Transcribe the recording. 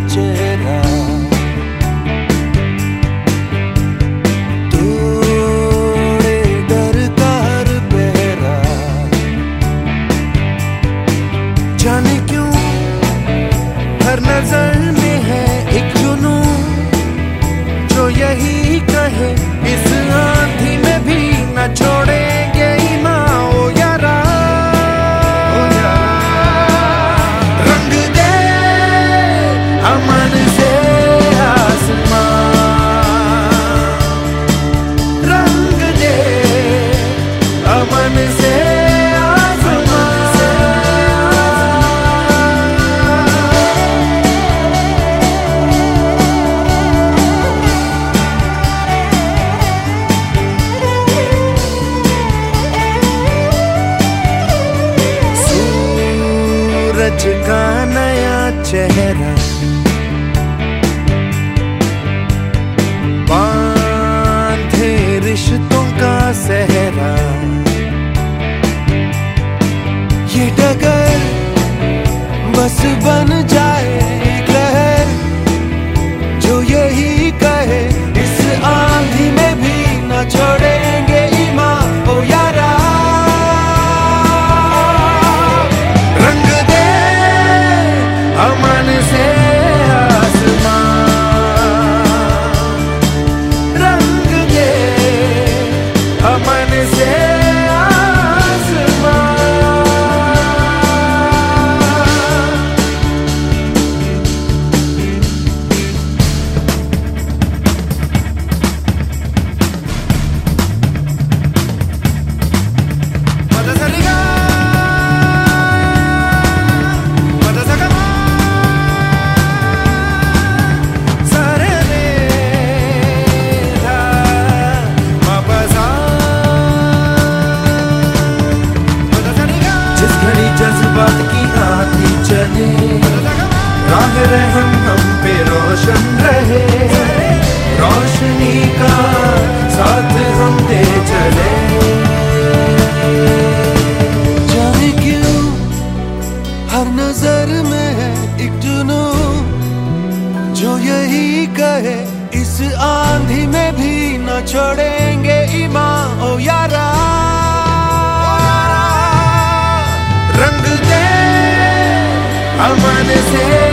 touch it. चेहरा। बांधे रिश्तों का सहरा। ये डगर बस बन जाए। जज्बात की आती चले। राह रहम हम पे रोशन रहे। रोशनी का साथ हम दे चले। जाने क्यों हर नज़र में है एक जुनू जो यही कहे, इस आंधी में भी न छोड़ेंगे ईमान। ओ यारा। atardecer.